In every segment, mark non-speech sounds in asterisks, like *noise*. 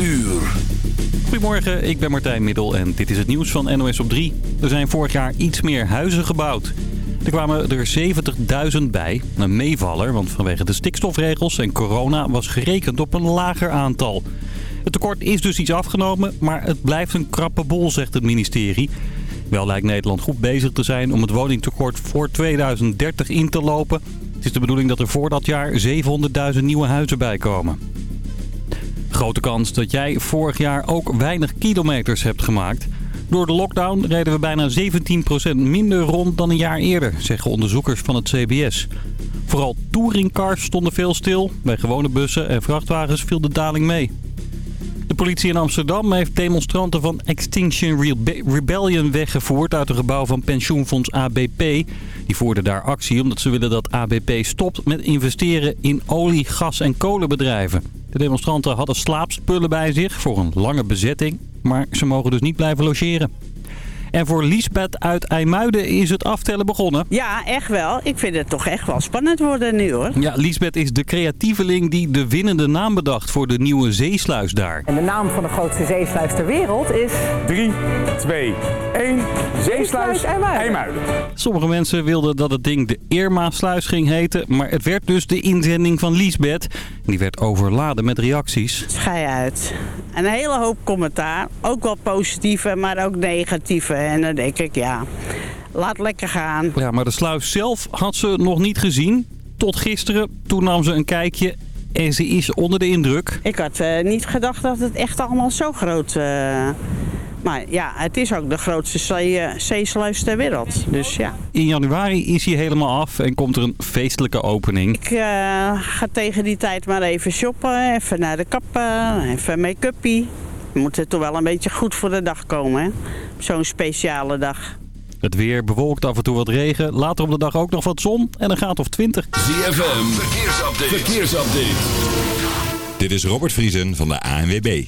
uur. Goedemorgen, ik ben Martijn Middel en dit is het nieuws van NOS op 3. Er zijn vorig jaar iets meer huizen gebouwd. Er kwamen er 70.000 bij. Een meevaller, want vanwege de stikstofregels en corona was gerekend op een lager aantal. Het tekort is dus iets afgenomen, maar het blijft een krappe bol, zegt het ministerie. Wel lijkt Nederland goed bezig te zijn om het woningtekort voor 2030 in te lopen. Het is de bedoeling dat er voor dat jaar 700.000 nieuwe huizen bijkomen. Grote kans dat jij vorig jaar ook weinig kilometers hebt gemaakt. Door de lockdown reden we bijna 17% minder rond dan een jaar eerder, zeggen onderzoekers van het CBS. Vooral touringcars stonden veel stil. Bij gewone bussen en vrachtwagens viel de daling mee. De politie in Amsterdam heeft demonstranten van Extinction Rebellion weggevoerd uit het gebouw van pensioenfonds ABP. Die voerden daar actie omdat ze willen dat ABP stopt met investeren in olie, gas en kolenbedrijven. De demonstranten hadden slaapspullen bij zich voor een lange bezetting, maar ze mogen dus niet blijven logeren. En voor Liesbeth uit IJmuiden is het aftellen begonnen. Ja, echt wel. Ik vind het toch echt wel spannend worden nu hoor. Ja, Liesbeth is de creatieveling die de winnende naam bedacht voor de nieuwe zeesluis daar. En de naam van de grootste zeesluis ter wereld is... 3, 2, 1, Zeesluis IJmuiden. Sommige mensen wilden dat het ding de Irma-sluis ging heten, maar het werd dus de inzending van Liesbeth. Die werd overladen met reacties. Schij uit. En een hele hoop commentaar. Ook wel positieve, maar ook negatieve. En dan denk ik, ja, laat lekker gaan. Ja, maar de sluis zelf had ze nog niet gezien. Tot gisteren, toen nam ze een kijkje en ze is onder de indruk. Ik had uh, niet gedacht dat het echt allemaal zo groot... Uh... Maar ja, het is ook de grootste zee, zeesluis ter wereld. Dus ja. In januari is hij helemaal af en komt er een feestelijke opening. Ik uh, ga tegen die tijd maar even shoppen. Even naar de kapper, even make-upie. We moeten toch wel een beetje goed voor de dag komen, hè? Zo'n speciale dag. Het weer bewolkt af en toe wat regen. Later op de dag ook nog wat zon en een graad of 20. ZFM, verkeersupdate. verkeersupdate. Dit is Robert Vriesen van de ANWB.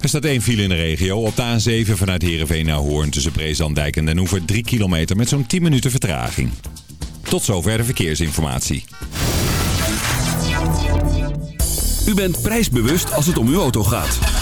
Er staat één file in de regio. Op de A7 vanuit Heerenveen naar Hoorn tussen Breeslanddijk en Den Hoever 3 kilometer met zo'n 10 minuten vertraging. Tot zover de verkeersinformatie. U bent prijsbewust als het om uw auto gaat.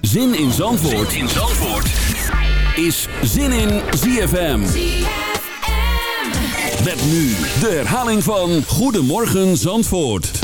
Zin in Zandvoort, in Zandvoort. is Zin in ZFM. Met nu de herhaling van Goedemorgen Zandvoort.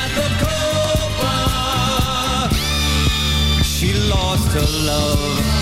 At the Copa. She lost her love.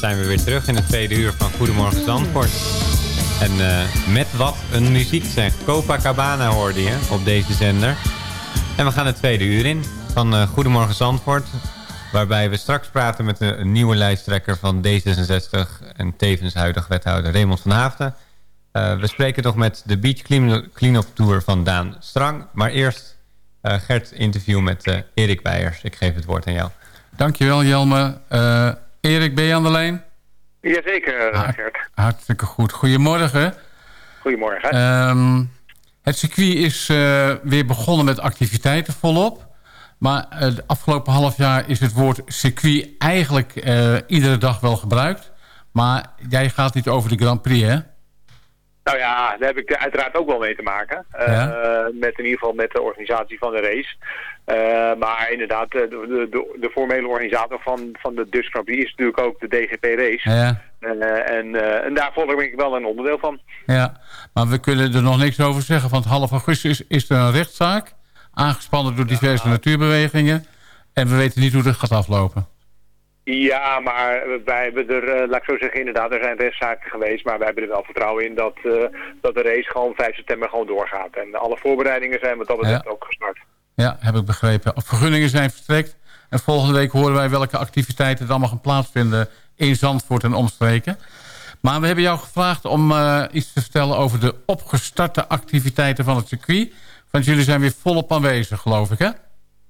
zijn we weer terug in het tweede uur van Goedemorgen Zandvoort. En eh, met wat een muziek zeg. Copacabana hoorde je op deze zender. En we gaan het tweede uur in van eh, Goedemorgen Zandvoort. Waarbij we straks praten met een, nieuwe lijsttrekker van D66... en tevens huidig wethouder Raymond van Haafden. Eh, we spreken nog met de Beach Clean- Clean-up Tour van Daan Strang. Maar eerst Gert interview met Erik Weijers. Ik geef het woord aan jou. Dankjewel Jelme. Eh Erik, ben je aan de lijn? Jazeker, Ah. Gert. Hartstikke goed. Goedemorgen. Goedemorgen. Ehm, het circuit is eh, weer begonnen met activiteiten volop. Maar eh, het afgelopen half jaar is het woord circuit eigenlijk eh, iedere dag wel gebruikt. Maar jij gaat niet over de Grand Prix, hè? Nou ja, daar heb ik uiteraard ook wel mee te maken. Eh, Met in ieder geval met de organisatie van de race. Eh, maar inderdaad, eh, de, de, de, formele organisator van, van de Dutch Grand Prix is natuurlijk ook de DGP Race. Ja. En, en daar vorm ik wel een onderdeel van. Ja, maar we kunnen er nog niks over zeggen. Want half augustus is er een rechtszaak. Aangespannen door diverse natuurbewegingen. En we weten niet hoe dat gaat aflopen. Ja, maar wij hebben er, eh, laat ik zo zeggen, inderdaad, er zijn rechtszaken geweest. Maar wij hebben er wel vertrouwen in dat, eh, dat de race gewoon 5 september gewoon doorgaat. En alle voorbereidingen zijn wat dat betreft ook gestart. Ja, heb ik begrepen. Vergunningen zijn verstrekt. En volgende week horen wij welke activiteiten er allemaal gaan plaatsvinden in Zandvoort en omstreken. Maar we hebben jou gevraagd om eh, iets te vertellen over de opgestarte activiteiten van het circuit. Want jullie zijn weer volop aanwezig, geloof ik, hè?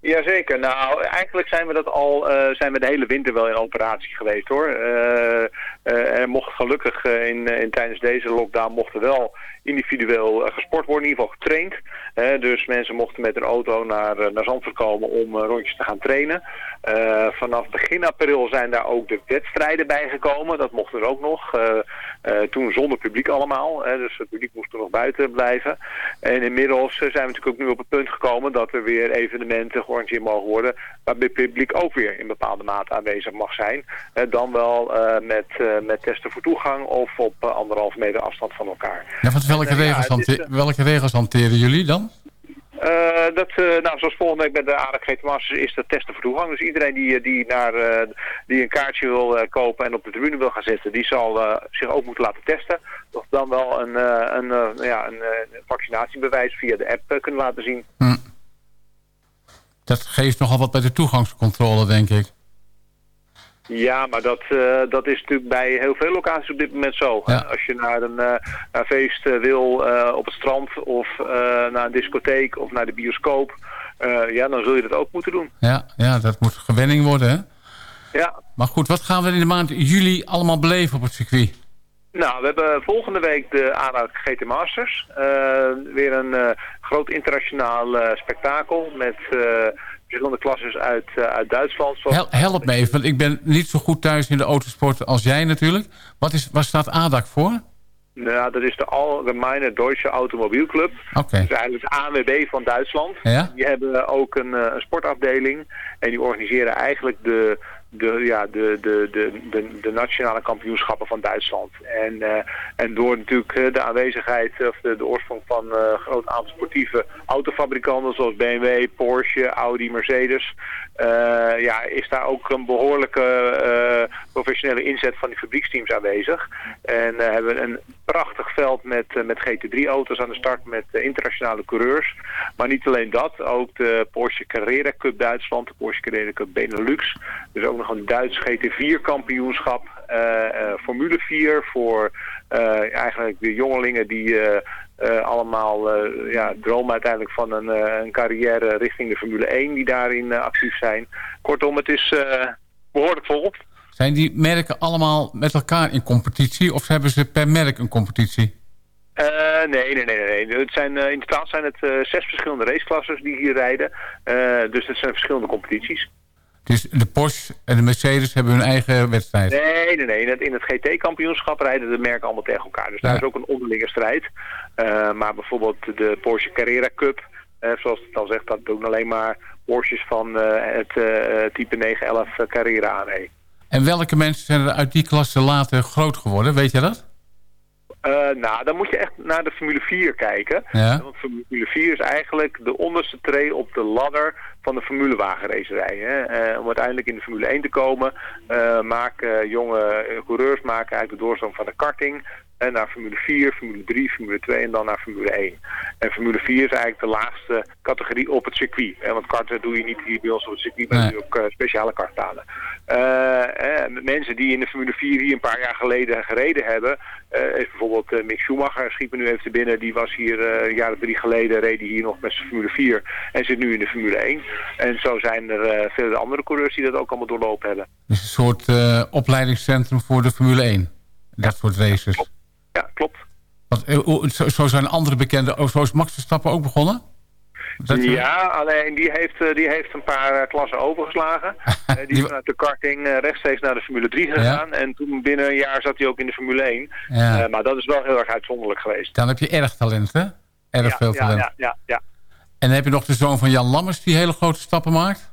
Jazeker. Nou, eigenlijk zijn we dat al, eh, zijn we de hele winter wel in operatie geweest hoor. Eh, er mocht gelukkig eh, in, in, tijdens deze lockdown mocht er wel individueel eh, gesport worden, in ieder geval getraind. Eh, dus mensen mochten met een auto naar, eh, naar Zandvoort komen om eh, rondjes te gaan trainen. Eh, vanaf begin april zijn daar ook de wedstrijden bijgekomen. Dat mocht er ook nog. Eh, eh, toen zonder publiek allemaal. Dus het publiek moest er nog buiten blijven. En inmiddels eh, zijn we natuurlijk ook nu op het punt gekomen dat er weer evenementen georganiseerd mogen worden. Waarbij het publiek ook weer in bepaalde mate aanwezig mag zijn. Eh, dan wel eh, met, eh, met testen voor toegang of op eh, anderhalf meter afstand van elkaar. Ja, want welke, En, eh, ja, regels, welke regels hanteren jullie dan? Eh, dat, eh, nou, zoals volgende week bij de ARG Masters is dat testen voor toegang. Dus iedereen die, eh, die, naar, eh, die een kaartje wil eh, kopen en op de tribune wil gaan zitten, die zal eh, zich ook moeten laten testen. Of dan wel een, eh, een, eh, ja, een eh, vaccinatiebewijs via de app eh, kunnen laten zien. Hm. Dat geeft nogal wat bij de toegangscontrole, denk ik. Ja, maar dat, eh, dat is natuurlijk bij heel veel locaties op dit moment zo. Ja. Als je naar een, eh, naar een feest eh, wil op het strand of naar een discotheek of naar de bioscoop... ja, dan zul je dat ook moeten doen. Ja, ja, dat moet gewenning worden, hè? Ja, Maar goed, wat gaan we in de maand juli allemaal beleven op het circuit? Nou, we hebben volgende week de ADA GT Masters. Weer een groot internationaal spektakel met verschillende klasses uit, eh, uit Duitsland. Hel- help me even, want ik ben niet zo goed thuis in de autosport als jij natuurlijk. Wat is, waar staat ADAC voor? Nou, dat is de Allgemeine Deutsche Automobielclub. Oké. Dat is eigenlijk de ANWB van Duitsland. Ja? Die hebben ook een, eh, een sportafdeling. En die organiseren eigenlijk de, de, ja, de, de, de, de, nationale kampioenschappen van Duitsland. En, eh, en door natuurlijk eh, de aanwezigheid of de, de oorsprong van eh, een groot aantal sportieve autofabrikanten zoals BMW, Porsche, Audi, Mercedes. eh, ja, is daar ook een behoorlijke eh, professionele inzet van die fabrieksteams aanwezig. En eh, hebben een prachtig veld met, eh, met GT3-auto's aan de start met eh, internationale coureurs. Maar niet alleen dat, ook de Porsche Carrera Cup Duitsland, de Porsche Carrera Cup Benelux. Dus ook nog een Duits GT4-kampioenschap, eh, Formule 4 voor eigenlijk de jongelingen die eh, allemaal ja, dromen uiteindelijk van een, een carrière richting de Formule 1 die daarin actief zijn. Kortom, het is eh, behoorlijk vol. Zijn die merken allemaal met elkaar in competitie of hebben ze per merk een competitie? Eh, nee, nee, nee, nee. Het zijn, eh, in totaal zijn het eh, zes verschillende raceklasses die hier rijden. Dus het zijn verschillende competities. Dus de Porsche en de Mercedes hebben hun eigen wedstrijd. Nee, nee, nee. In het, GT-kampioenschap rijden de merken allemaal tegen elkaar. Dus daar Ja. is ook een onderlinge strijd. Maar bijvoorbeeld de Porsche Carrera Cup, zoals het al zegt, dat doen alleen maar Porsches van het type 911 Carrera aan. En welke mensen zijn er uit die klasse later groot geworden? Weet je dat? Eh, nou, dan moet je echt naar de Formule 4 kijken. Ja. Want Formule 4 is eigenlijk de onderste tree op de ladder van de formulewagenracerij. Hè. Eh, om uiteindelijk in de Formule 1 te komen, eh, maken jonge coureurs maken eigenlijk de doorstroom van de karting en naar Formule 4, Formule 3, Formule 2 en dan naar Formule 1. En Formule 4 is eigenlijk de laagste categorie op het circuit. Hè, want karten doe je niet hier bij ons op het circuit, maar Nee. ook eh, speciale kartbanen. Eh, eh, mensen die in de Formule 4 hier een paar jaar geleden gereden hebben, is bijvoorbeeld Mick Schumacher, schiet me nu even te binnen, die was hier een jaar of drie geleden, reed hier nog met zijn Formule 4 en zit nu in de Formule 1. En zo zijn er vele andere coureurs die dat ook allemaal doorlopen hebben. Dus een soort opleidingscentrum voor de Formule 1. Dat soort races. Ja, klopt. Want, eh, zo, zo zijn andere bekende... Oh, zo is Max Verstappen ook begonnen? Dat- ja, alleen die heeft, eh, die heeft een paar eh, klassen overgeslagen. *laughs* Eh, die is vanuit de karting eh, rechtstreeks naar de Formule 3 gegaan. En toen binnen een jaar zat hij ook in de Formule 1. Ja. Eh, maar dat is wel heel erg uitzonderlijk geweest. Dan heb je erg talent, hè? Erg ja, veel talent. ja, ja, ja. En heb je nog de zoon van Jan Lammers... die hele grote stappen maakt.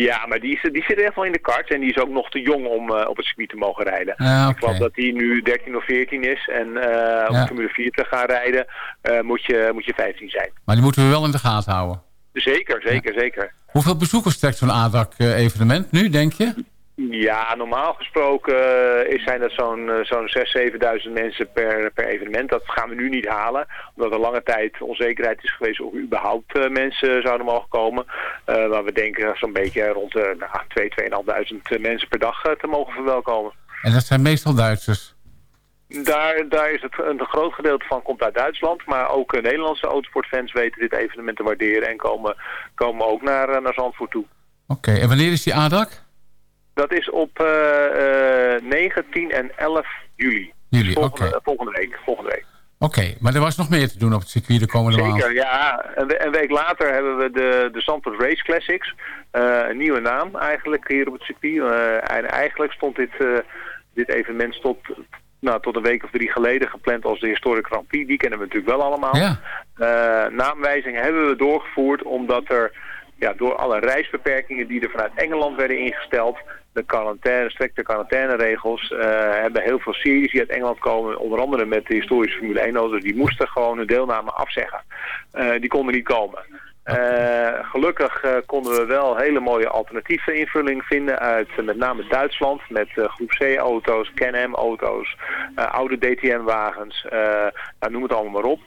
Ja, maar die, die zit echt wel in de kart en die is ook nog te jong om eh, op het circuit te mogen rijden. Ja, Ik geloof dat hij nu 13 of 14 is en eh om. Formule 4 te gaan rijden eh, moet, je, moet je 15 zijn. Maar die moeten we wel in de gaten houden. Zeker, zeker, zeker. Hoeveel bezoekers trekt zo'n ADAC-evenement nu, denk je? Ja, normaal gesproken eh, is, zijn dat zo'n eh, zo'n 6.000, 7.000 mensen per, per evenement. Dat gaan we nu niet halen, omdat er lange tijd onzekerheid is geweest of überhaupt eh, mensen zouden mogen komen. Eh, maar we denken zo'n beetje rond de nou, 2.000, 2.500 mensen per dag te mogen verwelkomen. En dat zijn meestal Duitsers. Daar, daar is het een groot gedeelte van komt uit Duitsland, maar ook Nederlandse autosportfans weten dit evenement te waarderen en komen, komen ook naar, naar Zandvoort toe. Oké, en wanneer is die ADAC? Dat is op eh, eh, 9, 10 en 11 juli. Juli, volgende, volgende week. Volgende week. Oké, maar er was nog meer te doen op het circuit de komende maand. Zeker, ja. Een, we- een week later hebben we de, de Zandvoort Race Classics. Eh, een nieuwe naam eigenlijk hier op het circuit. Eh, en eigenlijk stond dit, eh, dit evenement stond, nou, tot een week of drie geleden gepland als de Historic Grand Prix. Die kennen we natuurlijk wel allemaal. Ja. Eh, naamwijzing hebben we doorgevoerd omdat er ja, door alle reisbeperkingen die er vanuit Engeland werden ingesteld, de quarantaine, strikte quarantaineregels, eh, hebben heel veel series die uit Engeland komen, onder andere met de historische Formule 1 auto's, die moesten gewoon hun deelname afzeggen. Eh, die konden niet komen. Eh, gelukkig konden we wel hele mooie alternatieve invulling vinden uit met name Duitsland met groep C-auto's, Can-Am-auto's, oude DTM-wagens, nou, noem het allemaal maar op.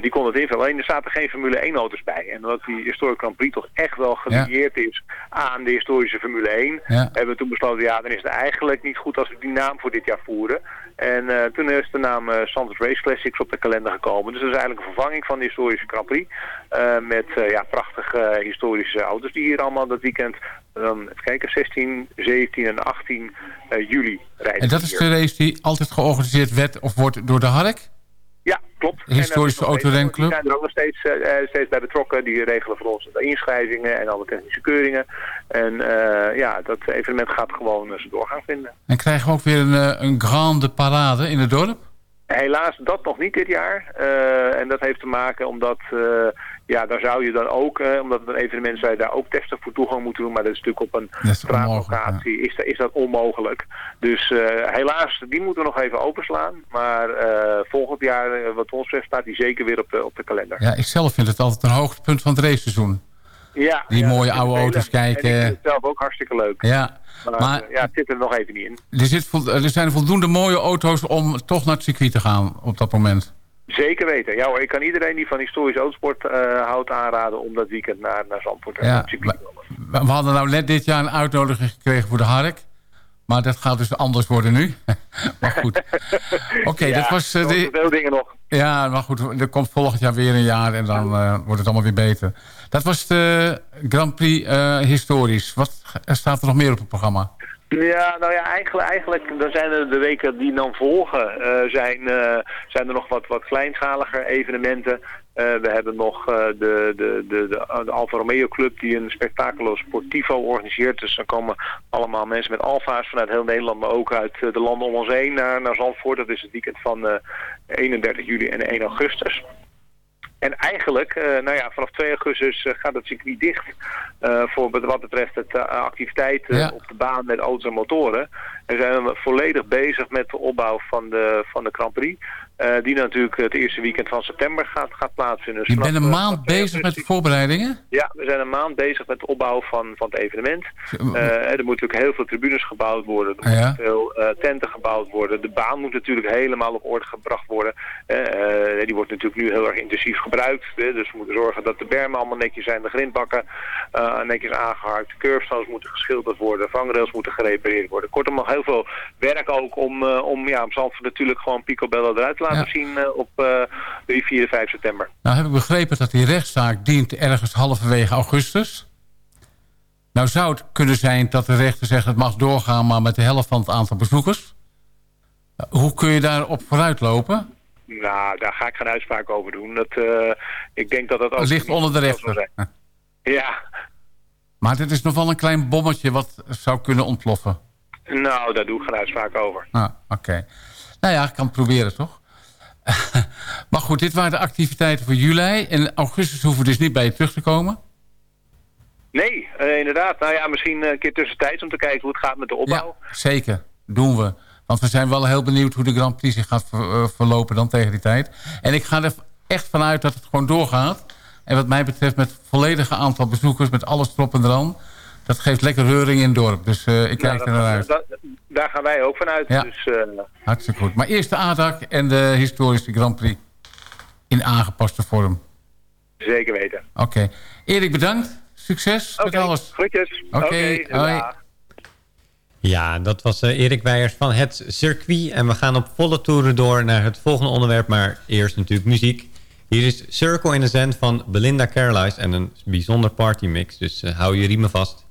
Die konden het invullen. Alleen er zaten geen Formule 1-auto's bij. En omdat die historische Grand Prix toch echt wel gelieerd is aan de historische Formule 1, Ja. hebben we toen besloten, ja, dan is het eigenlijk niet goed als we die naam voor dit jaar voeren. En eh, toen is de naam eh Santos Race Classics op de kalender gekomen. Dus dat is eigenlijk een vervanging van de historische Grand Prix. eh, met ja, prachtige historische auto's die hier allemaal dat weekend, even kijken, 16, 17 en 18 eh, juli rijden. En dat is de race die altijd georganiseerd werd of wordt door de Hark? Ja, klopt. De historische En, eh, autorenclub? Die zijn er ook nog steeds, eh, eh, steeds bij betrokken. Die regelen voor ons de inschrijvingen en alle technische keuringen. En ja, dat evenement gaat gewoon zijn doorgang vinden. En krijgen we ook weer een, een grande parade in het dorp? Helaas dat nog niet dit jaar. En dat heeft te maken omdat, ja, daar zou je dan ook, eh, omdat het een evenement je daar ook testen voor toegang moeten doen. Maar dat is natuurlijk op een straatlocatie, is, dat- is dat onmogelijk. Dus eh, helaas, die moeten we nog even openslaan. Maar eh, volgend jaar, wat ons betreft, staat die zeker weer op de, op de kalender. Ja, ik zelf vind het altijd een hoogtepunt van het raceseizoen. Ja, Die ja, mooie oude auto's. En kijken. ik vind het zelf ook hartstikke leuk. Ja, Maar, maar- ja, het zit er nog even niet in. er, zit er zijn voldoende mooie auto's om toch naar het circuit te gaan op dat moment. Zeker weten. Ja hoor, ik kan iedereen die van historisch autosport eh, houdt aanraden om dat weekend naar, naar Zandvoort Ja, circuit te komen. We hadden nou net dit jaar een uitnodiging gekregen voor de Hark. Maar dat gaat dus anders worden nu. *laughs* maar goed. *laughs* Oké, Ja, dat was... eh, er de, veel dingen nog. ja, maar goed. Er komt volgend jaar weer een jaar en dan eh, wordt het allemaal weer beter. Dat was de Grand Prix eh, historisch. Wat staat er nog meer op het programma? Ja, nou ja, eigenlijk, eigenlijk dan zijn er de weken die dan volgen, eh, zijn, eh, zijn er nog wat, wat kleinschaliger evenementen. Eh, we hebben nog de, de, de, de, Alfa Romeo Club die een Spectaculo Sportivo organiseert. Dus dan komen allemaal mensen met Alfa's vanuit heel Nederland, maar ook uit de landen om ons heen naar, naar Zandvoort. Dat is het weekend van eh 31 juli en 1 augustus. En eigenlijk, nou ja, vanaf 2 augustus gaat het circuit dicht eh, voor wat betreft het eh, activiteiten Ja. op de baan met auto's en motoren. En zijn we volledig bezig met de opbouw van de, van de Grand Prix. Eh, die natuurlijk het eerste weekend van september gaat, gaat plaatsvinden. Dus Je bent een maand vanaf 2 bezig met de voorbereidingen? ja, we zijn een maand bezig met de opbouw van, van het evenement. Eh, er moeten natuurlijk heel veel tribunes gebouwd worden. Er moeten Ja. veel eh, tenten gebouwd worden. De baan moet natuurlijk helemaal op orde gebracht worden. Die wordt natuurlijk nu heel erg intensief gebruikt. dus we moeten zorgen dat de bermen allemaal netjes zijn. De grindbakken netjes aangeharkt. De curbstones moeten geschilderd worden. Vangrails moeten gerepareerd worden. Kortom, nog heel veel werk ook om, om ja, om Zandvoort natuurlijk gewoon picobello eruit te laten Ja. zien eh, op eh 3, 4, 5 september. Nou heb ik begrepen dat die rechtszaak dient ergens halverwege augustus. Nou zou het kunnen zijn dat de rechter zegt... het mag doorgaan, maar met de helft van het aantal bezoekers. Uh, Hoe kun je daarop vooruitlopen? Nou, daar ga ik geen uitspraak over doen. Dat, eh, ik denk dat dat ook ligt onder de rechter. Ja, Maar dit is nog wel een klein bommetje wat zou kunnen ontploffen. nou, daar doe ik geen uitspraak over. Ah, oké. Nou ja, ik kan het proberen, toch? *laughs* maar goed, dit waren de activiteiten voor juli. In augustus hoeven we dus niet bij je terug te komen. Nee, eh, inderdaad. Nou ja, misschien een keer tussentijds om te kijken hoe het gaat met de opbouw. Zeker, doen we. Want we zijn wel heel benieuwd hoe de Grand Prix zich gaat eh, verlopen dan tegen die tijd. En ik ga er echt vanuit dat het gewoon doorgaat. En wat mij betreft met volledige aantal bezoekers, met alles erop en eraan. Dat geeft lekker reuring in het dorp. Dus eh, ik kijk Nou, er naar uit. dat- daar gaan wij ook vanuit. Ja. Dus, eh, Hartstikke goed. Maar eerst de ADAC en de historische Grand Prix. In aangepaste vorm. zeker weten. Oké. Erik, bedankt. Succes met Oké, alles. groetjes. Oké, dag. Ja, dat was eh, Erik Weijers van het circuit. En we gaan op volle toeren door naar het volgende onderwerp. Maar eerst natuurlijk muziek. Hier is Circle in the Zen van Belinda Carlisle. En een bijzonder partymix. Dus hou je riemen vast.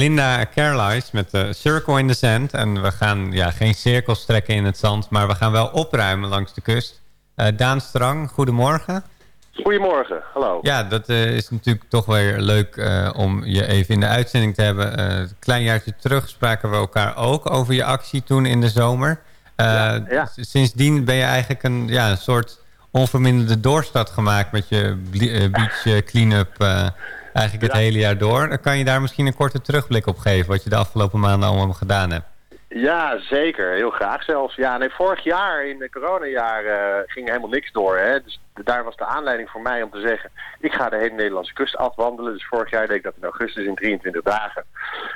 Eh, Belinda Carlisle met de Circle in the Sand. En we gaan ja, geen cirkels trekken in het zand, maar we gaan wel opruimen langs de kust. Eh, Daan Strang, goedemorgen. Goedemorgen, hallo. Ja, dat eh, is natuurlijk toch weer leuk eh, om je even in de uitzending te hebben. Eh, een klein jaartje terug spraken we elkaar ook over je actie toen in de zomer. Eh, Sindsdien ben je eigenlijk een, ja, een soort onverminderde doorstart gemaakt met je eh, beach eh, clean-up eh, eigenlijk het hele jaar door. Dan kan je daar misschien een korte terugblik op geven wat je de afgelopen maanden allemaal gedaan hebt. Ja, zeker. Heel graag zelfs. Ja, nee, vorig jaar, in het coronajaar, eh, ging helemaal niks door. Hè? Dus daar was de aanleiding voor mij om te zeggen... ik ga de hele Nederlandse kust afwandelen. Dus vorig jaar deed ik dat in augustus in 23 dagen.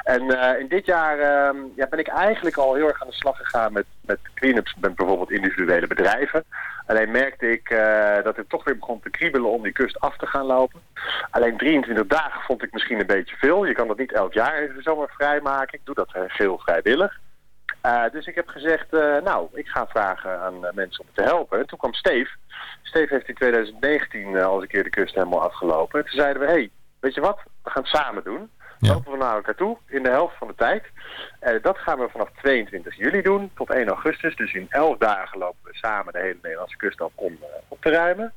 En eh, in dit jaar ehm, ja, ben ik eigenlijk al heel erg aan de slag gegaan met, met clean-ups... met bijvoorbeeld individuele bedrijven. Alleen merkte ik eh, dat het toch weer begon te kriebelen om die kust af te gaan lopen. Alleen 23 dagen vond ik misschien een beetje veel. Je kan dat niet elk jaar even zomaar vrijmaken. Ik doe dat geheel vrijwillig. Uh, dus ik heb gezegd, uh, nou, ik ga vragen aan uh, mensen om te helpen. En toen kwam Steve. Steve heeft in 2019 al eens een keer de kust helemaal afgelopen. En toen zeiden we, hé, hey, weet je wat, we gaan het samen doen. Ja. Lopen we naar elkaar toe in de helft van de tijd. dat gaan we vanaf 22 juli doen tot 1 augustus. Dus in 11 dagen lopen we samen de hele Nederlandse kust af om op te ruimen.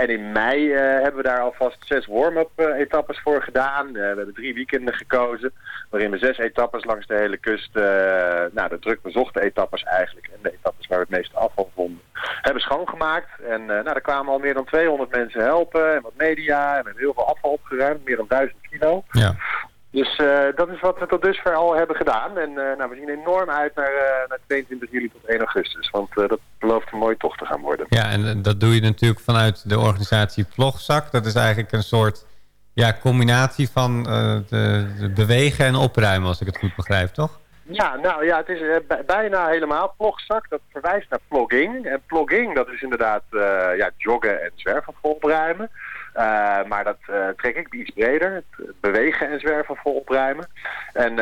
En in mei uh, hebben we daar alvast zes warm-up uh, etappes voor gedaan. Uh, we hebben drie weekenden gekozen. Waarin we zes etappes langs de hele kust, nou de druk bezochte etappes eigenlijk. En de etappes waar we het meeste afval vonden. Hebben schoongemaakt. En nou, daar kwamen al meer dan 200 mensen helpen. En wat media. En we hebben heel veel afval opgeruimd. Meer dan 1000 kilo. Ja. Dus uh, dat is wat we tot dusver al hebben gedaan. En uh, nou, we zien enorm uit naar, uh, naar 22 juli tot 1 augustus. Want dat belooft een mooie tocht te gaan worden. Ja, en dat doe je natuurlijk vanuit de organisatie Plogzak. Dat is eigenlijk een soort ja, combinatie van de, de bewegen en opruimen, als ik het goed begrijp, toch? Ja, nou ja, het is bijna helemaal plogzak. Dat verwijst naar plogging. En plogging, dat is inderdaad ja, joggen en zwerven opruimen. Uh, maar dat uh, trek ik iets breder. Het bewegen en zwerven vol opruimen. En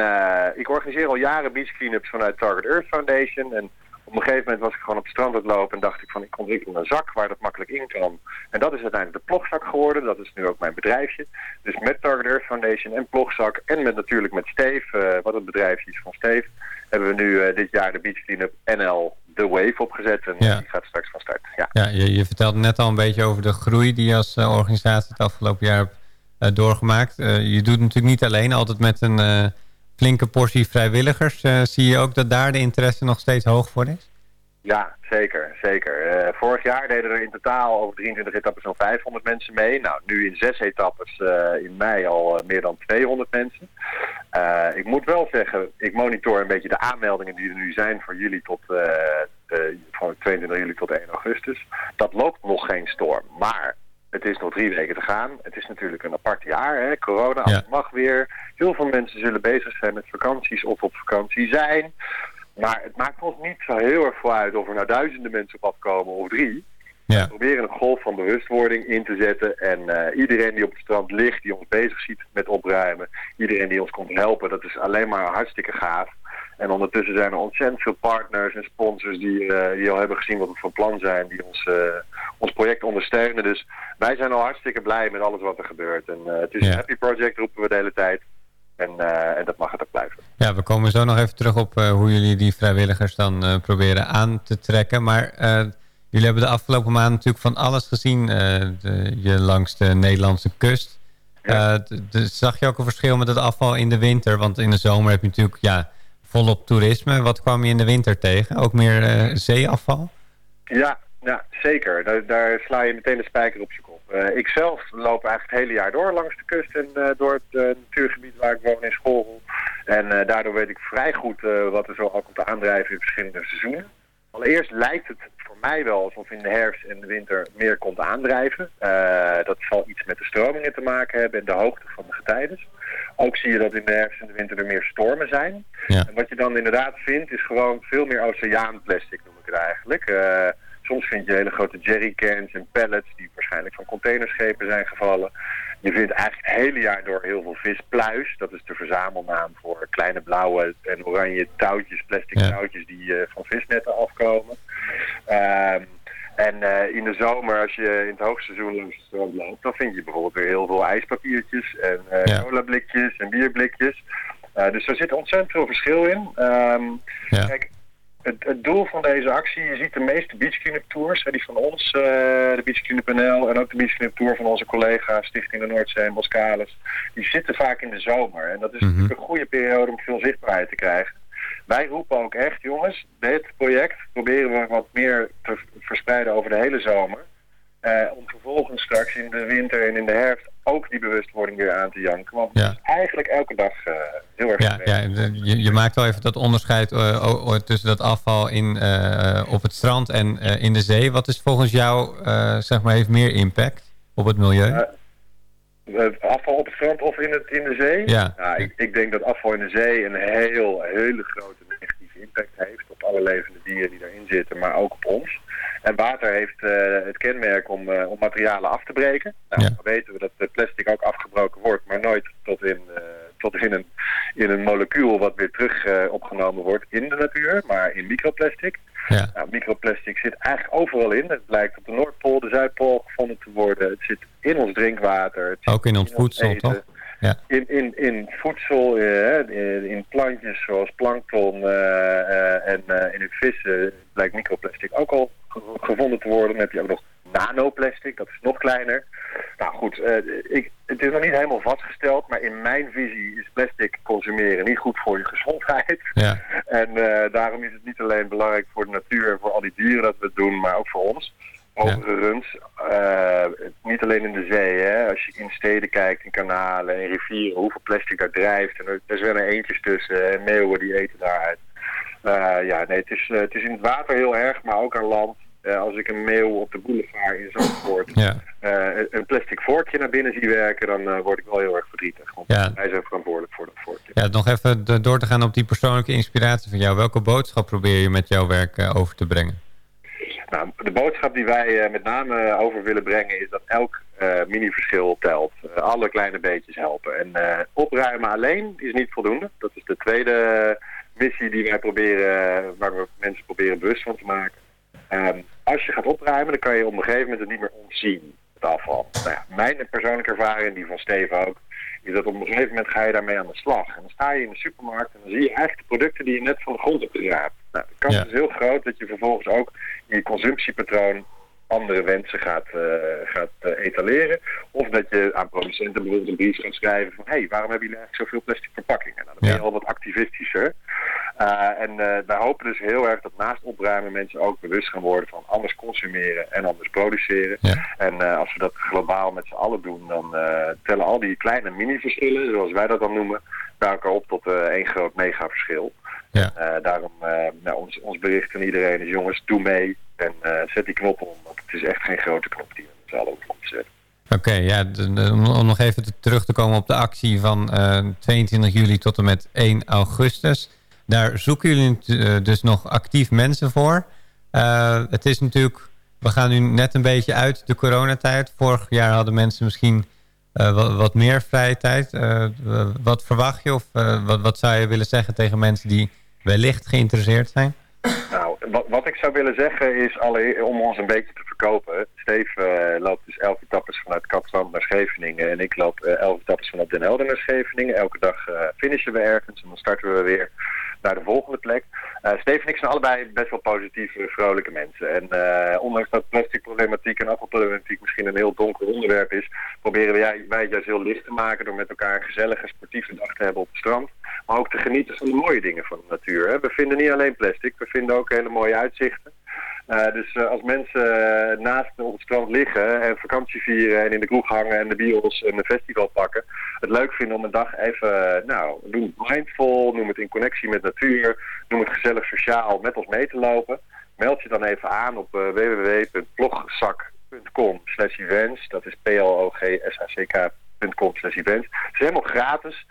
ik organiseer al jaren beach cleanups vanuit Target Earth Foundation. En op een gegeven moment was ik gewoon op het strand aan het lopen en dacht ik van ik ontwikkel een zak waar dat makkelijk in kan. En dat is uiteindelijk de plogzak geworden. Dat is nu ook mijn bedrijfje. Dus met Target Earth Foundation en plogzak en met natuurlijk met Steve, wat het bedrijfje is van Steve, hebben we nu dit jaar de Beach Cleanup NL The Wave opgezet. En ja. die gaat straks van start. Ja, ja je, je vertelde net al een beetje over de groei die je als uh, organisatie het afgelopen jaar hebt doorgemaakt. Je doet het natuurlijk niet alleen, altijd met een flinke portie vrijwilligers. zie je ook dat daar de interesse nog steeds hoog voor is? Ja, zeker. zeker. Uh, vorig jaar deden er in totaal over 23 etappes zo'n 500 mensen mee. Nou, nu in zes etappes uh, in mei al uh, meer dan 200 mensen. ik moet wel zeggen, ik monitor een beetje de aanmeldingen die er nu zijn voor juli tot, van 22 juli tot 1 augustus. Dat loopt nog geen storm, maar het is nog drie weken te gaan. Het is natuurlijk een apart jaar, hè? corona, ja. mag weer. Heel veel mensen zullen bezig zijn met vakanties of op vakantie zijn. Maar het maakt ons niet zo heel erg veel uit of er nou duizenden mensen op afkomen of drie. Ja. We proberen een golf van bewustwording in te zetten. En uh, iedereen die op het strand ligt, die ons bezig ziet met opruimen. Iedereen die ons komt helpen, dat is alleen maar hartstikke gaaf. En ondertussen zijn er ontzettend veel partners en sponsors die, uh, die al hebben gezien wat we van plan zijn. Die ons, uh, ons project ondersteunen. Dus wij zijn al hartstikke blij met alles wat er gebeurt. En het is Ja. een happy project, roepen we de hele tijd. En, en dat mag het ook blijven. Ja, we komen zo nog even terug op uh, hoe jullie die vrijwilligers dan uh, proberen aan te trekken. Maar jullie hebben de afgelopen maanden natuurlijk van alles gezien. De, je langs de Nederlandse kust. Ja. zag je ook een verschil met het afval in de winter? Want in de zomer heb je natuurlijk ja, volop toerisme. Wat kwam je in de winter tegen? Ook meer zeeafval? Ja, ja zeker. Daar, daar, sla je meteen de spijker op je. Uh, ik zelf loop eigenlijk het hele jaar door langs de kust en uh, door het uh, natuurgebied waar ik woon in School. En daardoor weet ik vrij goed wat er zo al komt aandrijven in verschillende seizoenen. Allereerst lijkt het voor mij wel alsof in de herfst en de winter meer komt aandrijven. dat zal iets met de stromingen te maken hebben en de hoogte van de getijden. Ook zie je dat in de herfst en de winter er meer stormen zijn. Ja. En wat je dan inderdaad vindt is gewoon veel meer oceaanplastic noem ik het eigenlijk. Soms vind je hele grote jerrycans en pallets die waarschijnlijk van containerschepen zijn gevallen. Je vindt eigenlijk het hele jaar door heel veel vispluis. Dat is de verzamelnaam voor kleine blauwe en oranje touwtjes, plastic Ja. touwtjes die uh, van visnetten afkomen. Uh, En eh, in de zomer, als je in het hoogseizoen langs het strand loopt, dan vind je bijvoorbeeld weer heel veel ijspapiertjes en eh Ja. colablikjes en bierblikjes. Eh, dus er zit ontzettend veel verschil in. Ehm, Kijk, het, het doel van deze actie, je ziet de meeste Beach Cleanup Tours, hè, die van ons, eh, de Beach Cleanup.nl en ook de Beach Cleanup Tour van onze collega Stichting de Noordzee en Boskalis, die zitten vaak in de zomer. En dat is natuurlijk een goede periode om veel zichtbaarheid te krijgen. Wij roepen ook echt, jongens, dit project proberen we wat meer te verspreiden over de hele zomer. Eh, om vervolgens straks in de winter en in de herfst ook die bewustwording weer aan te janken. Want het is eigenlijk elke dag eh, heel erg Ja, ja je, je maakt wel even dat onderscheid eh, tussen dat afval in, op het strand en in de zee. Wat is volgens jou, zeg maar, heeft meer impact op het milieu? Afval op het strand of in, het, in de zee? Ja. Nou, ik, ik denk dat afval in de zee een heel, hele grote negatieve impact heeft op alle levende dieren die daarin zitten, maar ook op ons. En water heeft eh, het kenmerk om, eh, om materialen af te breken. Nou, dan weten we dat de plastic ook afgebroken wordt, maar nooit tot in, eh, tot in, een, in een molecuul wat weer terug eh, opgenomen wordt in de natuur, maar in microplastic. Ja. Nou, microplastic zit eigenlijk overal in. Het blijkt op de Noordpool, de Zuidpool gevonden te worden. Het zit in ons drinkwater. Het zit Ook in ons voedsel, toch? Ja. In, in, in voedsel, eh, in, in plantjes zoals plankton eh, eh, en eh, in de vissen blijkt microplastic ook al ge- gevonden te worden. Dan heb je ook nog nanoplastic, dat is nog kleiner. Nou goed, eh, ik, het is nog niet helemaal vastgesteld, maar in mijn visie is plastic consumeren niet goed voor je gezondheid. Ja. *laughs* En eh, daarom is het niet alleen belangrijk voor de natuur en voor al die dieren dat we het doen, maar ook voor ons. Overigens, eh, niet alleen in de zee, hè. als je in steden kijkt, in kanalen, in rivieren, hoeveel plastic daar drijft. En er, er zwemmen eentjes tussen en meeuwen die eten daaruit. Eh, ja, nee, het is, eh, het is in het water heel erg, maar ook aan land. Als ik een meeuw op de boulevard in Zandvoort Ja. een plastic vorkje naar binnen zie werken, dan word ik wel heel erg verdrietig. Want Ja. wij zijn verantwoordelijk voor dat vorkje. Ja, nog even door te gaan op die persoonlijke inspiratie van jou. Welke boodschap probeer je met jouw werk over te brengen? Nou, de boodschap die wij eh, met name over willen brengen is dat elk eh mini-verschil telt. Eh, alle kleine beetjes helpen. En eh, opruimen alleen is niet voldoende. Dat is de tweede eh, missie die wij proberen, eh, waar we mensen proberen bewust van te maken. Ehm, als je gaat opruimen, dan kan je op een gegeven moment het niet meer ontzien, het afval. Nou mijn persoonlijke ervaring, die van Steven ook, is dat op een gegeven moment ga je daarmee aan de slag. En dan sta je in de supermarkt en dan zie je eigenlijk de producten die je net van de grond hebt geraapt. Nou, de kans Ja. is heel groot dat je vervolgens ook in je consumptiepatroon andere wensen gaat, eh, gaat eh, etaleren. Of dat je aan producenten bijvoorbeeld een brief gaat schrijven van... hé, hey, waarom hebben jullie eigenlijk zoveel plastic verpakkingen? Nou, dan ben je Ja. al wat activistischer. Eh, en wij hopen dus heel erg dat naast opruimen mensen ook bewust gaan worden van anders consumeren en anders produceren. En als we dat globaal met z'n allen doen, dan tellen al die kleine mini-verschillen, zoals wij dat dan noemen, bij elkaar op tot één groot mega-verschil. Ja. Eh, daarom, eh, nou, ons, ons bericht aan iedereen is, jongens, doe mee en eh, zet die knop om, want het is echt geen grote knop die we met z'n allen zetten. Oké, ja, de- de- om nog even te- terug te komen op de actie van eh, 22 juli tot en met 1 augustus. Daar zoeken jullie dus nog actief mensen voor. Het is natuurlijk, we gaan nu net een beetje uit de coronatijd. Vorig jaar hadden mensen misschien wat, wat meer vrije tijd. Wat verwacht je of wat, wat zou je willen zeggen tegen mensen die wellicht geïnteresseerd zijn? Nou, wat, wat ik zou willen zeggen is, om ons een beetje te verkopen. Steve eh, loopt dus elf etappes vanuit Kaapstad naar Scheveningen. En ik loop eh, elf vanuit Den Helder naar Scheveningen. Elke dag eh, finishen we ergens en dan starten we weer naar de volgende plek. Eh Steve en ik zijn allebei best wel positieve, vrolijke mensen. En eh, ondanks dat plasticproblematiek en afvalproblematiek misschien een heel donker onderwerp is, proberen wij, wij het juist heel licht te maken door met elkaar een gezellige sportieve dag te hebben op het strand. Maar ook te genieten van de mooie dingen van de natuur. Hè. We vinden niet alleen plastic, we vinden ook hele mooie uitzichten. Eh, dus eh, als mensen eh, naast op het strand liggen en vakantie vieren en in de kroeg hangen en de bios en een festival pakken, het leuk vinden om een dag even, nou, noem het mindful, noem het in connectie met natuur, noem het gezellig sociaal met ons mee te lopen. Meld je dan even aan op uh, www.plogzak.com slash events. Dat is p-l-o-g-s-a-c-k.com slash events. Het is helemaal gratis.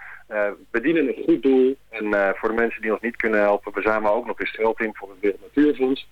We dienen een goed doel. En voor de mensen die ons niet kunnen helpen, we zamelen ook nog eens geld in voor het Wereld Natuurfonds.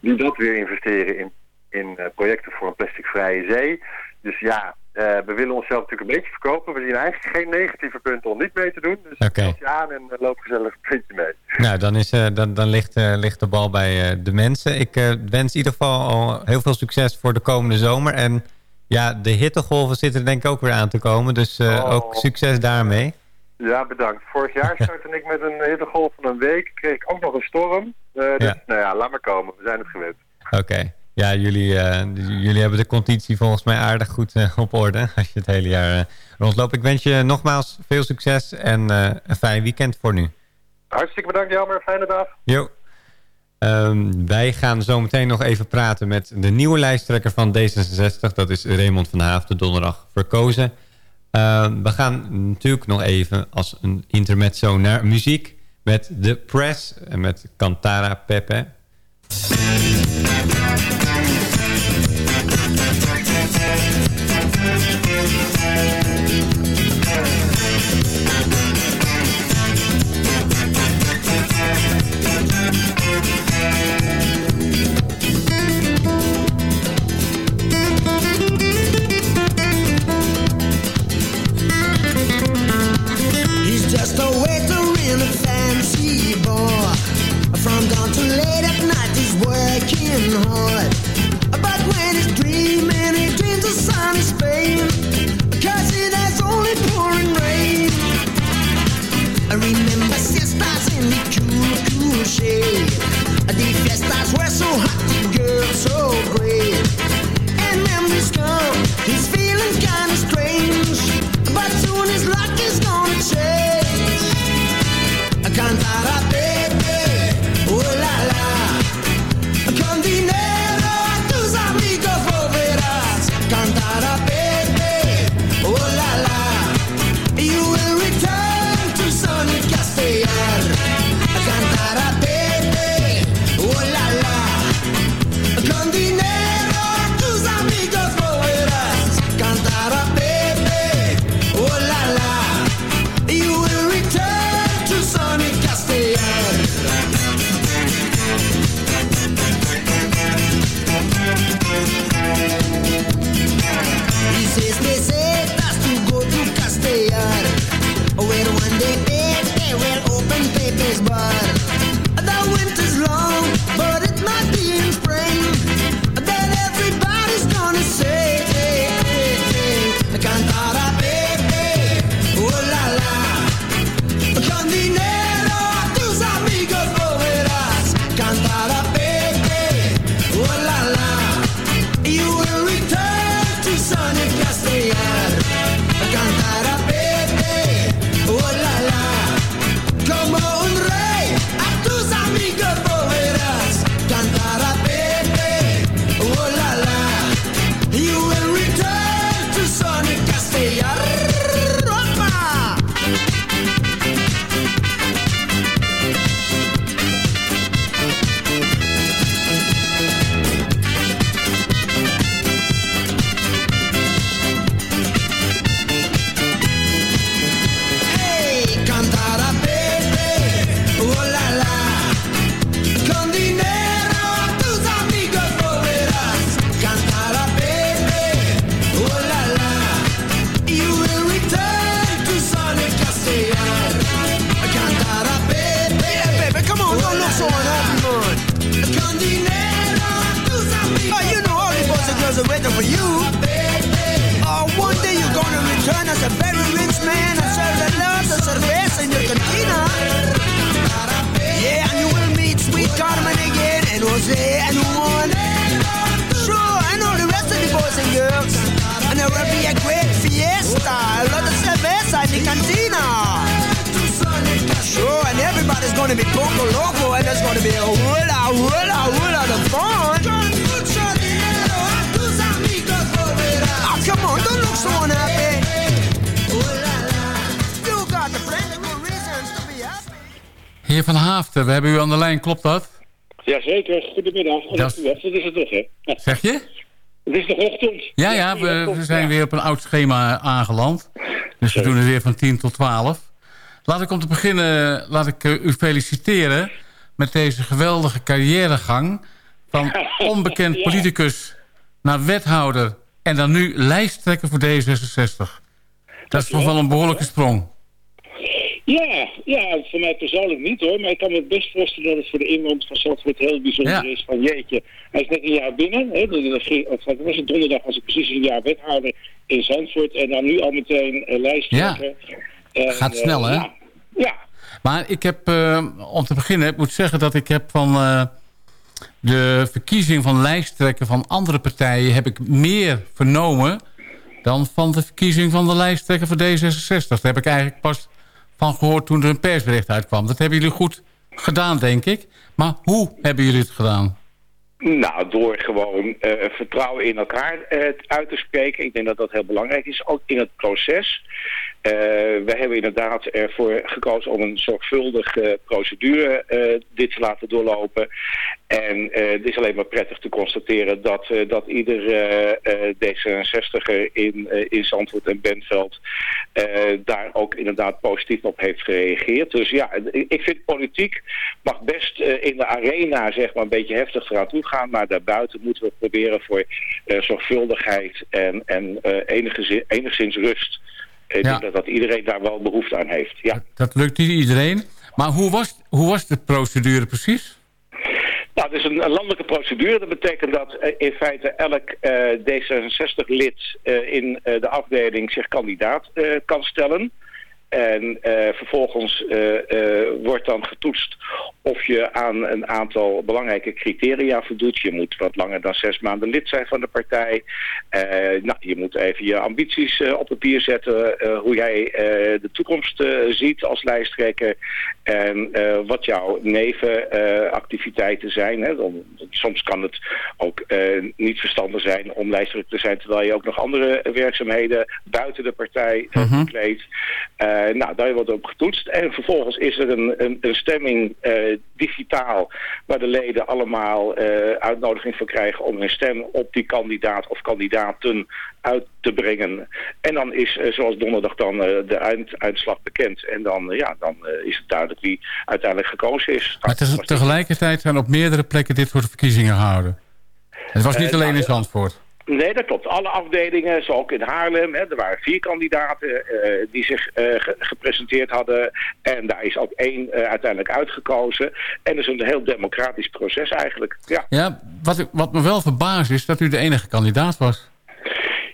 Die dat weer investeren in, in uh, projecten voor een plasticvrije zee. Dus ja, Eh, we willen onszelf natuurlijk een beetje verkopen. We zien eigenlijk geen negatieve punten om niet mee te doen. Dus meld je aan en eh, loop gezellig een puntje mee. Nou, dan, is, eh, dan, dan ligt, eh, ligt de bal bij eh, de mensen. Ik eh, wens in ieder geval al heel veel succes voor de komende zomer. En ja, de hittegolven zitten er denk ik ook weer aan te komen. Dus eh, Oh. ook succes daarmee. Ja, bedankt. Vorig jaar startte ik met een hittegolf van een week. Kreeg ik ook nog een storm. Eh, dus nou ja, laat maar komen. We zijn het gewend. Oké. Ja, jullie, eh, jullie hebben de conditie volgens mij aardig goed eh, op orde. *laughs* Als je het hele jaar rondloopt. Ik wens je nogmaals veel succes en een fijn weekend voor nu. Hartstikke bedankt, Jelmer. Fijne dag. Jo. Ehm, wij gaan zo meteen nog even praten met de nieuwe lijsttrekker van D66. Dat is Raymond van Haaf, de donderdag verkozen. Ehm, we gaan natuurlijk nog even als een intermezzo naar muziek... met The Press en met Cantara Pepe. Is het toch, hè? Zeg je? Het is nog ochtend. Ja, ja, we, we zijn weer op een oud schema aangeland. Dus we doen het weer van 10 tot 12. Laat ik om te beginnen laat ik, eh, u feliciteren met deze geweldige carrièregang. Van *laughs* onbekend politicus naar wethouder En dan nu lijsttrekker voor D66. Dat is toch wel een behoorlijke sprong. Ja, ja, voor mij persoonlijk niet hoor. Maar ik kan me best voorstellen dat het voor de inwoner van Zandvoort heel bijzonder is. Van jeetje, hij is net een jaar binnen. Hè, het was het donderdag, als ik precies een jaar wethouder in Zandvoort. En dan nu al meteen uh, lijsttrekker. En, Gaat eh, snel, hè? Ja, ja. Maar ik heb, eh, om te beginnen, ik moet zeggen dat ik heb van eh, de verkiezing van lijsttrekker van andere partijen... heb ik meer vernomen dan van de verkiezing van de lijsttrekker voor D66. Daar heb ik eigenlijk pas van gehoord toen er een persbericht uitkwam. Dat hebben jullie goed gedaan, denk ik. Maar hoe hebben jullie het gedaan? Nou, door gewoon eh, vertrouwen in elkaar eh, uit te spreken. Ik denk dat dat heel belangrijk is, ook in het proces. Eh, we hebben inderdaad ervoor gekozen om een zorgvuldige procedure eh, dit te laten doorlopen. En eh, het is alleen maar prettig te constateren dat, eh, dat ieder eh, eh, D66er in, eh, in Zandvoort en Bentveld eh, daar ook inderdaad positief op heeft gereageerd. Dus ja, ik vind politiek mag best eh, in de arena zeg maar een beetje heftig eraan toe gaan, maar daarbuiten moeten we proberen voor eh, zorgvuldigheid en, en eh, enigszins rust. Ik Ja. denk dat, dat iedereen daar wel behoefte aan heeft. Ja. Dat lukt niet iedereen. Maar hoe was, hoe was de procedure precies? Nou, het is een, een landelijke procedure. Dat betekent dat eh, in feite elk eh, D66-lid eh, in de afdeling zich kandidaat kan stellen. En eh, vervolgens eh, eh, wordt dan getoetst of je aan een aantal belangrijke criteria voldoet. Je moet wat langer dan zes maanden lid zijn van de partij. Nou, je moet even je ambities op papier zetten. hoe jij de toekomst ziet als lijsttrekker. En wat jouw nevenactiviteiten zijn. Hè. Dan, soms kan het ook niet verstandig zijn om lijsttrekker te zijn... terwijl je ook nog andere werkzaamheden buiten de partij Mhm. bekleedt. Nou, daar wordt op getoetst. En vervolgens is er een, een, een stemming eh, digitaal... waar de leden allemaal eh, uitnodiging voor krijgen... om hun stem op die kandidaat of kandidaten uit te brengen. En dan is, eh, zoals donderdag dan, eh, de eind- uitslag bekend. En dan, eh, ja, dan eh, is het duidelijk wie uiteindelijk gekozen is. Maar te- tegelijkertijd zijn op meerdere plekken dit soort verkiezingen gehouden. Het was niet Eh, alleen nou, in Zandvoort. Nee, dat klopt. Alle afdelingen, zo ook in Haarlem, hè, er waren vier kandidaten eh, die zich eh, ge- gepresenteerd hadden. En daar is ook één eh, uiteindelijk uitgekozen. En dat is een heel democratisch proces eigenlijk. Ja. Ja, wat, wat me wel verbaast is dat u de enige kandidaat was.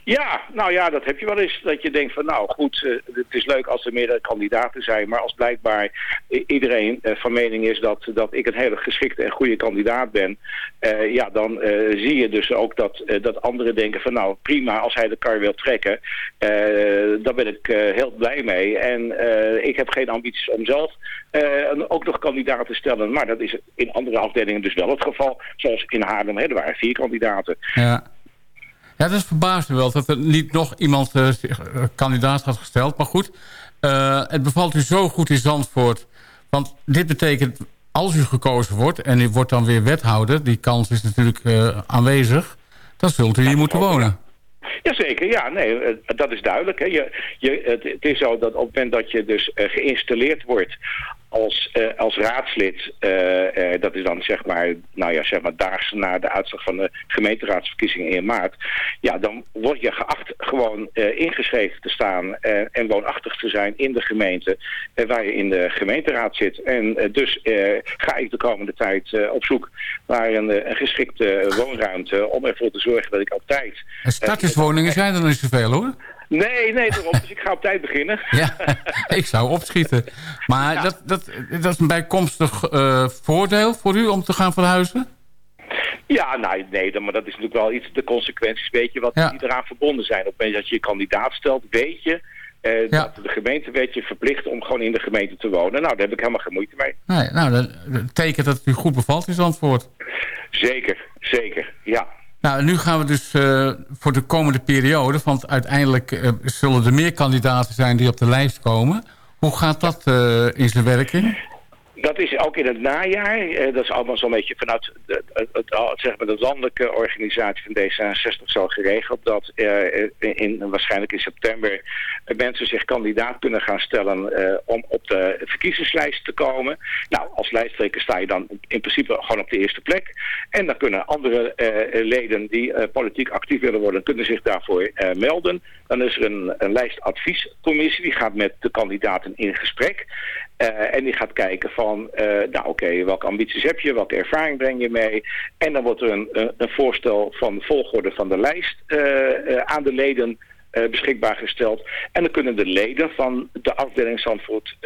Ja, nou ja, dat heb je wel eens. Dat je denkt van nou goed, eh, het is leuk als er meerdere kandidaten zijn. Maar als blijkbaar iedereen eh, van mening is dat, dat ik een hele geschikte en goede kandidaat ben. eh, ja, dan zie je dus ook dat, dat anderen denken van nou prima, als hij de kar wil trekken. daar ben ik heel blij mee. En ik heb geen ambities om zelf ook nog kandidaat te stellen. Maar dat is in andere afdelingen dus wel het geval. Zoals in Haarlem, hè, er waren vier kandidaten. Ja. Ja, dat verbaast me wel dat er niet nog iemand eh, zich, eh, kandidaat had gesteld. Maar goed, eh, het bevalt u zo goed in Zandvoort. Want dit betekent, als u gekozen wordt en u wordt dan weer wethouder... die kans is natuurlijk aanwezig, dan zult u hier moeten wonen. Jazeker, ja, nee, dat is duidelijk. Hè. Je, je, het, het is zo dat op het moment dat je dus geïnstalleerd wordt als, eh, als raadslid, eh, eh, dat is dan zeg maar, nou ja, zeg maar daags na de uitslag van de gemeenteraadsverkiezingen in maart, ja, dan word je geacht gewoon ingeschreven te staan en woonachtig te zijn in de gemeente waar je in de gemeenteraad zit. En dus ga ik de komende tijd op zoek naar een, een geschikte woonruimte om ervoor te zorgen dat ik op tijd... En starterswoningen zijn er niet zoveel hoor. Nee, nee, daarom. Dus ik ga op tijd beginnen. *laughs* Ja, ik zou opschieten. Maar dat, dat, dat is een bijkomstig eh, voordeel voor u om te gaan verhuizen? Ja, nou, nee, maar dat is natuurlijk wel iets, de consequenties weet je wat Ja. die eraan verbonden zijn. Op het moment dat je je kandidaat stelt, weet je eh, dat de gemeente weet je verplicht om gewoon in de gemeente te wonen. Nou, daar heb ik helemaal geen moeite mee. Nee, nou, dat dat betekent dat het u goed bevalt in Zandvoort. Zeker, zeker, ja. Nou, nu gaan we dus eh, voor de komende periode... want uiteindelijk eh, zullen er meer kandidaten zijn die op de lijst komen. Hoe gaat dat eh, in zijn werking? Dat is ook in het najaar. Eh, dat is allemaal zo'n beetje vanuit de, het, zeg maar de landelijke organisatie van D66 zo geregeld. Dat eh, in, waarschijnlijk in september eh, mensen zich kandidaat kunnen gaan stellen om op de verkiezingslijst te komen. Nou, als lijsttrekker sta je dan in principe gewoon op de eerste plek. En dan kunnen andere leden die politiek actief willen worden, kunnen zich daarvoor melden. Dan is er een, een lijstadviescommissie, die gaat met de kandidaten in gesprek. Eh, en die gaat kijken van, eh, nou oké, welke ambities heb je, welke ervaring breng je mee. En dan wordt er een, een, voorstel van volgorde van de lijst eh, aan de leden beschikbaar gesteld. En dan kunnen de leden van de afdeling Zandvoort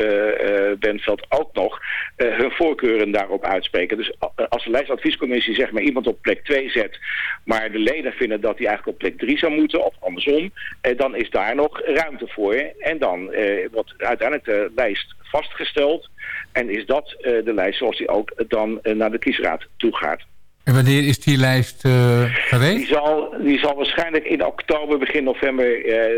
Benveld ook nog hun voorkeuren daarop uitspreken. Dus als de lijstadviescommissie zeg maar iemand op plek 2 zet, maar de leden vinden dat hij eigenlijk op plek 3 zou moeten, of andersom, dan is daar nog ruimte voor. En dan wordt uiteindelijk de lijst vastgesteld. En is dat eh, de lijst zoals die ook dan eh, naar de kiesraad toe gaat. En wanneer is die lijst eh, gereed? Die zal, die zal waarschijnlijk in oktober, begin november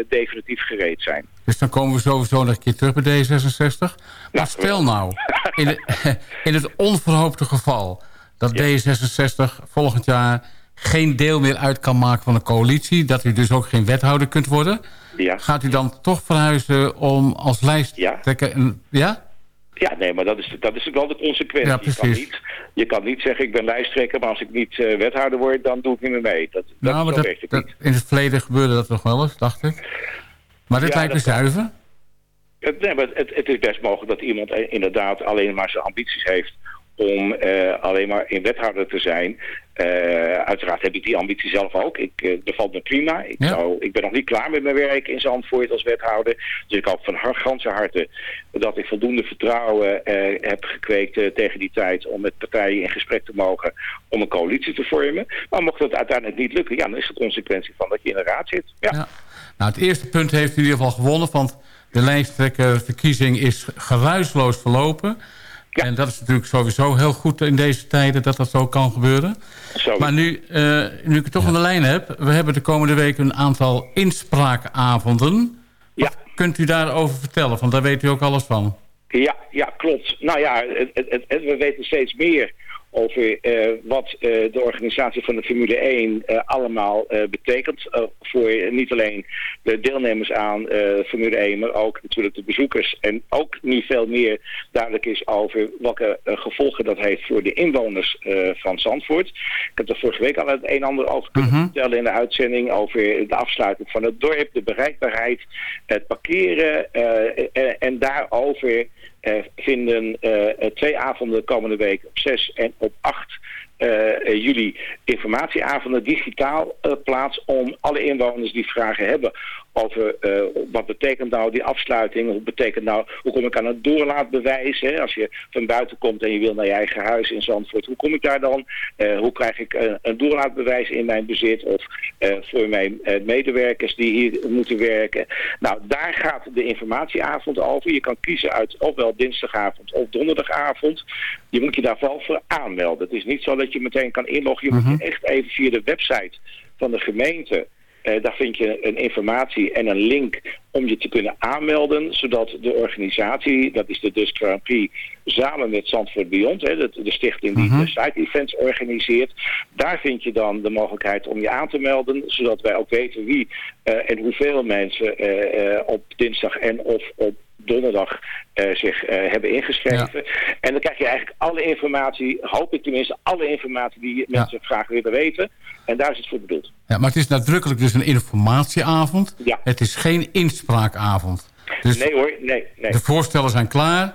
definitief gereed zijn. Dus dan komen we sowieso nog een keer terug bij D66. Maar stel nou, in, het- *laughs* in het onverhoopte geval... dat D66 volgend jaar geen deel meer uit kan maken van een coalitie... dat u dus ook geen wethouder kunt worden... Ja. gaat u dan toch verhuizen om als lijsttrekker... Een, ja? Ja, nee, maar dat is, dat is wel de consequentie. Ja, je, kan niet, je kan niet zeggen, ik ben lijsttrekker, maar als ik niet eh, wethouder word, dan doe ik niet meer mee. Dat, dat, nou, dat, dat- in het verleden gebeurde dat nog wel eens, dacht ik. Maar dit Ja, lijkt me zuiver. Het, nee, maar het, het is best mogelijk dat iemand eh, inderdaad alleen maar zijn ambities heeft om eh, alleen maar in wethouder te zijn. Eh, uiteraard heb ik die ambitie zelf ook. Ik eh, bevalt me prima. Ik, Ja. zou, ik ben nog niet klaar met mijn werk in Zandvoort als wethouder. Dus ik hoop van ganse harte dat ik voldoende vertrouwen eh, heb gekweekt tegen die tijd om met partijen in gesprek te mogen om een coalitie te vormen. Maar mocht dat uiteindelijk niet lukken, ja, dan is de consequentie van dat je in de raad zit. Ja. Nou, het eerste punt heeft u in ieder geval gewonnen... want de lijsttrekkerverkiezing is geruisloos verlopen. En dat is natuurlijk sowieso heel goed in deze tijden... dat dat zo kan gebeuren. Maar nu, eh, nu ik het toch aan de lijn heb... we hebben de komende week een aantal inspraakavonden. Wat kunt u daarover vertellen? Want daar weet u ook alles van. Ja, ja, klopt. Nou ja, het, het, het- we weten steeds meer over eh, wat eh, de organisatie van de Formule 1 eh, allemaal betekent. voor niet alleen de deelnemers aan Formule 1, maar ook natuurlijk de bezoekers. En ook nu veel meer duidelijk is over welke gevolgen dat heeft voor de inwoners van Zandvoort. Ik heb er vorige week al het een en ander over kunnen vertellen in de uitzending. Over de afsluiting van het dorp, de bereikbaarheid, het parkeren. en daarover eh, vinden eh, eh, twee avonden komende week op 6 en op 8 eh, eh, juli informatieavonden digitaal plaats om alle inwoners die vragen hebben over eh, wat betekent nou die afsluiting, wat betekent nou, hoe kom ik aan het doorlaatbewijs, hè? als je van buiten komt en je wil naar je eigen huis in Zandvoort, hoe kom ik daar dan, Eh, hoe krijg ik eh, een doorlaatbewijs in mijn bezit of voor mijn medewerkers die hier moeten werken. Nou, daar gaat de informatieavond over. Je kan kiezen uit ofwel dinsdagavond of donderdagavond. Je moet je daar wel voor aanmelden. Het is niet zo dat je meteen kan inloggen. Je moet je echt even via de website van de gemeente eh, daar vind je een informatie en een link om je te kunnen aanmelden, zodat de organisatie, dat is de Dus Grand samen met Zandvoort Beyond, hè, de, de stichting die de site events organiseert, daar vind je dan de mogelijkheid om je aan te melden, zodat wij ook weten wie eh, en hoeveel mensen eh, eh, op dinsdag en of op donderdag zich hebben ingeschreven. En dan krijg je eigenlijk alle informatie, hoop ik tenminste, alle informatie die mensen graag willen weten. En daar is het voor bedoeld. Ja, maar het is nadrukkelijk dus een informatieavond. Ja. Het is geen inspraakavond. Dus nee hoor, nee. nee. de voorstellen zijn klaar.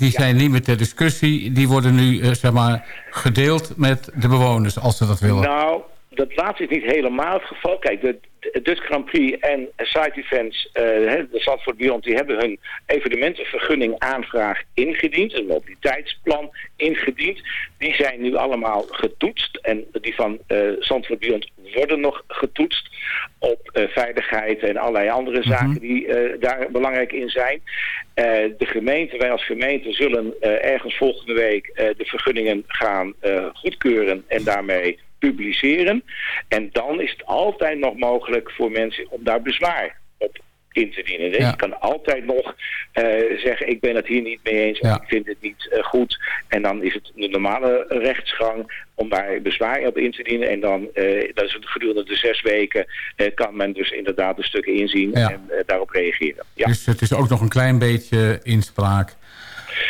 Die zijn niet meer ter discussie. Die worden nu eh, zeg maar, gedeeld met de bewoners als ze dat willen. Nou, dat laatste is niet helemaal het geval. Kijk, de, de Dutch Grand Prix en Side Events, eh, hè, de Zandvoort Beyond, die hebben hun evenementenvergunning aanvraag ingediend. Een mobiliteitsplan ingediend. Die zijn nu allemaal getoetst. En die van eh Zandvoort Beyond worden nog getoetst eh, veiligheid en allerlei andere zaken die eh, daar belangrijk in zijn. Eh, de gemeente, wij als gemeente zullen eh, ergens volgende week eh, de vergunningen gaan eh, goedkeuren en daarmee publiceren. En dan is het altijd nog mogelijk voor mensen om daar bezwaar in te dienen. Dus Ja. Je kan altijd nog eh, zeggen, ik ben het hier niet mee eens, Ja. ik vind het niet eh, goed. En dan is het de normale rechtsgang om daar bezwaar op in te dienen. En dan, eh, dat is het gedurende de zes weken, kan men dus inderdaad de stukken inzien Ja. en daarop reageren. Ja. Dus het is ook nog een klein beetje inspraak.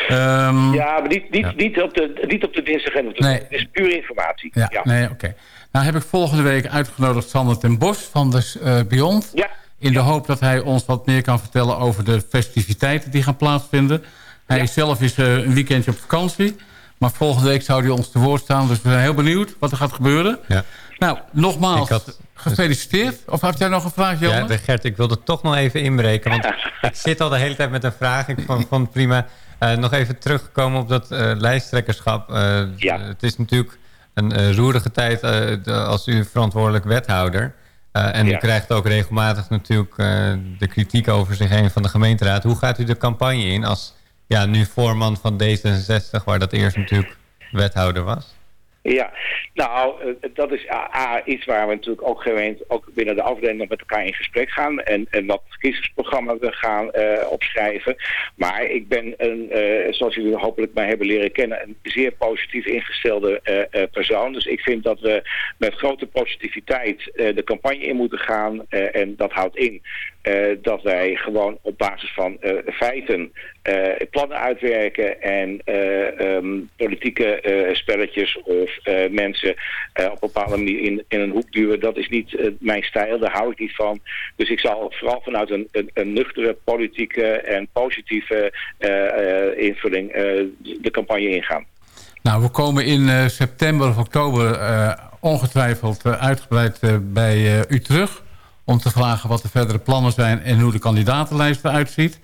Ehm, Ja, maar niet, niet, Ja. niet, op, de, niet op de dinsdag en op de Nee. Het is puur informatie. Ja, Ja. nee, oké. Nou heb ik volgende week uitgenodigd Sander ten Bos van de Beyond. Ja. In de hoop dat hij ons wat meer kan vertellen over de festiviteiten die gaan plaatsvinden. Hij zelf is eh, een weekendje op vakantie. Maar volgende week zou hij ons te woord staan. Dus we zijn heel benieuwd wat er gaat gebeuren. Ja. Nou, nogmaals, had- gefeliciteerd. Of had jij nog een vraag, Jan? Ja, Gert, ik wilde toch nog even inbreken. Want ik zit al de hele tijd met een vraag. Ik vond, vond het prima. Eh, nog even terugkomen op dat eh, lijsttrekkerschap. Eh, Het is natuurlijk een eh, roerige tijd eh, de- als u verantwoordelijk wethouder. Eh, en u krijgt ook regelmatig natuurlijk eh, de kritiek over zich heen van de gemeenteraad. Hoe gaat u de campagne in als ja, nu voorman van D66, waar dat eerst natuurlijk wethouder was? Ja, nou, eh, dat is A, A, iets waar we natuurlijk ook gewend, ook binnen de afdeling met elkaar in gesprek gaan en, en wat verkiezingsprogramma we gaan eh, opschrijven. Maar ik ben, een, eh, zoals jullie hopelijk mij hebben leren kennen, een zeer positief ingestelde persoon. Dus ik vind dat we met grote positiviteit de campagne in moeten gaan en dat houdt in eh, dat wij gewoon op basis van eh, feiten eh, plannen uitwerken en eh, ehm, politieke spelletjes of mensen op een bepaalde manier in, in een hoek duwen. Dat is niet mijn stijl, daar hou ik niet van. Dus ik zal vooral vanuit een, een, een nuchtere politieke en positieve invulling de campagne ingaan. Nou, we komen in september of oktober ongetwijfeld uitgebreid bij u terug... om te vragen wat de verdere plannen zijn en hoe de kandidatenlijst eruit ziet.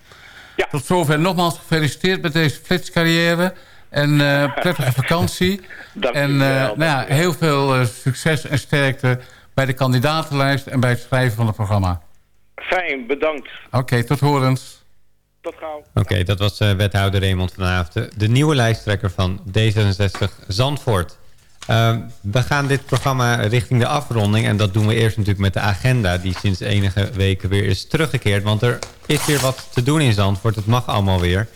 Tot zover nogmaals gefeliciteerd met deze flitscarrière... en eh, *laughs* prettige vakantie. en eh, nou ja, heel veel eh, succes en sterkte bij de kandidatenlijst... en bij het schrijven van het programma. Fijn, bedankt. Oké, tot horens. Tot gauw. Oké, dat was eh, wethouder Raymond van Haafden. De nieuwe lijsttrekker van D66 Zandvoort. Ehm, we gaan dit programma richting de afronding. En dat doen we eerst natuurlijk met de agenda... die sinds enige weken weer is teruggekeerd. Want er is weer wat te doen in Zandvoort. Het mag allemaal weer.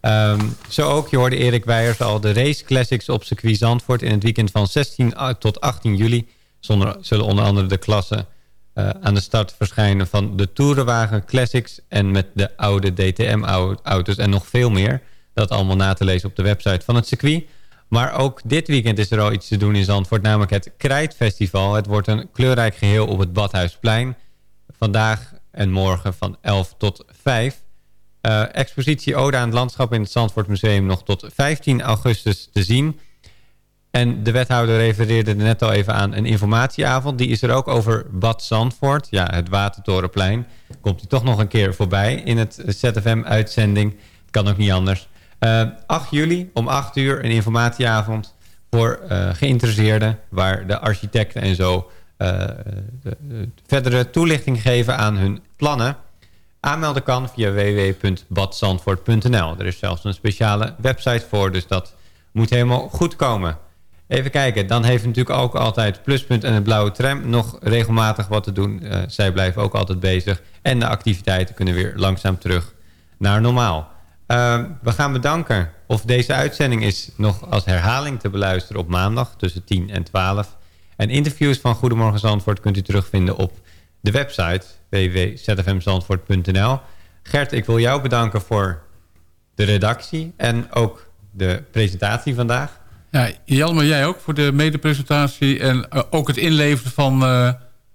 Ehm, zo ook, je hoorde Erik Weijers al... de Race Classics op circuit Zandvoort... in het weekend van 16 tot 18 juli... Zonder, zullen onder andere de klassen eh, aan de start verschijnen... van de Tourenwagen Classics... en met de oude DTM-auto's en nog veel meer. Dat allemaal na te lezen op de website van het circuit... Maar ook dit weekend is er al iets te doen in Zandvoort, namelijk het Krijtfestival. Het wordt een kleurrijk geheel op het Badhuisplein. Vandaag en morgen van 11 tot 5. Eh, expositie Ode aan het landschap in het Zandvoort Museum nog tot 15 augustus te zien. En de wethouder refereerde er net al even aan een informatieavond. Die is er ook over Bad Zandvoort. Ja, het Watertorenplein. Komt hij toch nog een keer voorbij in het ZFM-uitzending. Kan ook niet anders. Eh, 8 juli om 8 uur een informatieavond voor eh, geïnteresseerden... waar de architecten en zo eh, de- de verdere toelichting geven aan hun plannen. Aanmelden kan via www.badzandvoort.nl. Er is zelfs een speciale website voor, dus dat moet helemaal goed komen. Even kijken, dan heeft natuurlijk ook altijd Pluspunt en het Blauwe Tram nog regelmatig wat te doen. Eh, zij blijven ook altijd bezig. En de activiteiten kunnen weer langzaam terug naar normaal. Eh, we gaan bedanken. Of deze uitzending is nog als herhaling te beluisteren op maandag tussen 10 en 12. En interviews van Goedemorgen Zandvoort kunt u terugvinden op de website www.zfmzandvoort.nl. Gert, ik wil jou bedanken voor de redactie en ook de presentatie vandaag. Ja, Jelmer, jij ook voor de medepresentatie... en eh, ook het inleveren van eh,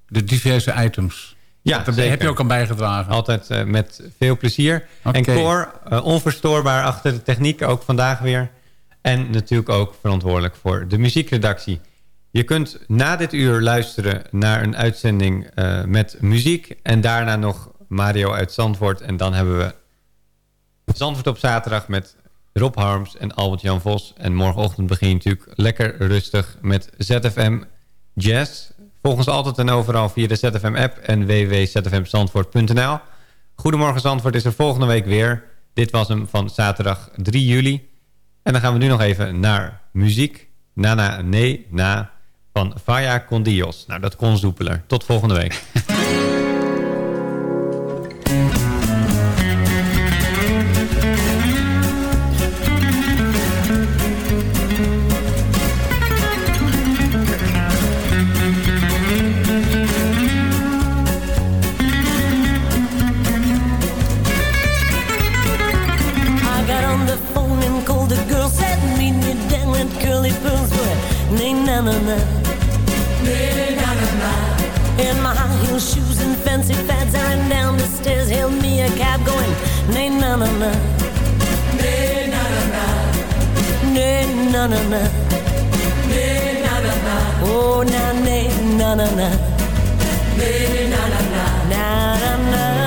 de diverse items. Ja, Daar heb je ook aan bijgedragen. Altijd eh, met veel plezier. En. Cor, eh, onverstoorbaar achter de techniek, ook vandaag weer. En natuurlijk ook verantwoordelijk voor de muziekredactie. Je kunt na dit uur luisteren naar een uitzending eh, met muziek. En daarna nog Mario uit Zandvoort. En dan hebben we Zandvoort op zaterdag met Rob Harms en Albert-Jan Vos. En morgenochtend begin je natuurlijk lekker rustig met ZFM Jazz. Volg ons altijd en overal via de ZFM-app en www.zfmzandvoort.nl. Goedemorgen Zandvoort is er volgende week weer. Dit was hem van zaterdag 3 juli. En dan gaan we nu nog even naar muziek. Nana Nee Na van Vaya Con Dios. Nou, dat kon soepeler. Tot volgende week. *laughs* like all the girls at me Need dangling curly pearls But nay-na-na-na na, na, na. In my high heel shoes and fancy fads I ran down the stairs Hailed me a cab going Nay-na-na-na na, na, na. Nay-na-na-na na, na, na. Oh, na-nay-na-na-na Nay-na-na-na Na-na-na